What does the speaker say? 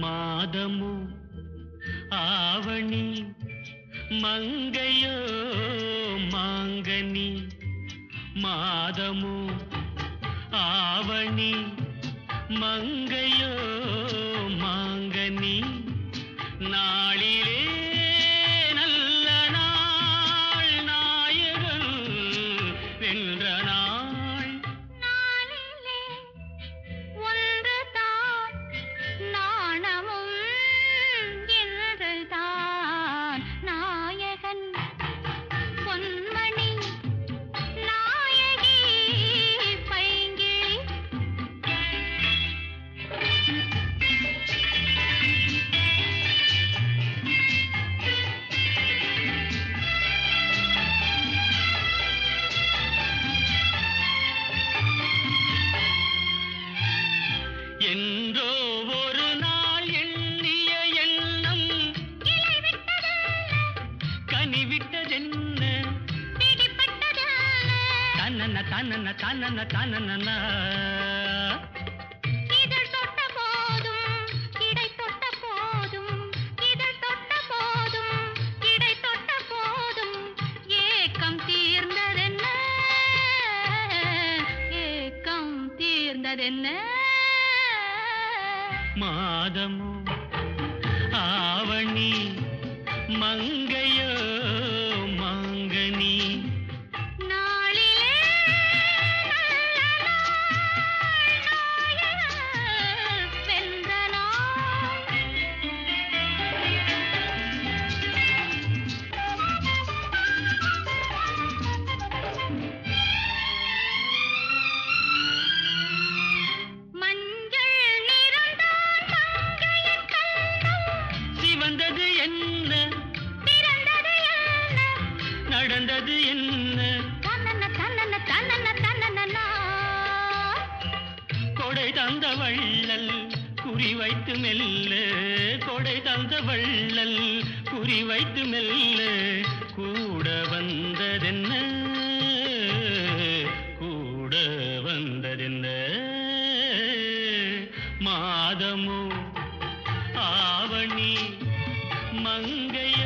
மாதமோ ஆவணி மங்கையோ மாங்கனி மாதமோ ஆவணி மங்கையோ மாங்கனி நாளிலே என்றோ ஒரு நாள் எண்ணிய எண்ணம். கனிவிட்டதென்ன? தன்னன தன்னன தன்னன தன்னன இதழ் மாதமோ ஆவணி மங்கையோ என்ன? பிறந்தது என்ன? நடந்தது என்ன? தன்னன தன்னன தன்னன தன்னனா கொடை தந்த வள்ளல் குறி வைத்து மெல்ல. கொடை தந்த வள்ளல் குறி வைத்து மெல்ல. கூட வந்ததென்ன? கூட வந்ததென்ன? மாதமோ ஆவணி மங்கை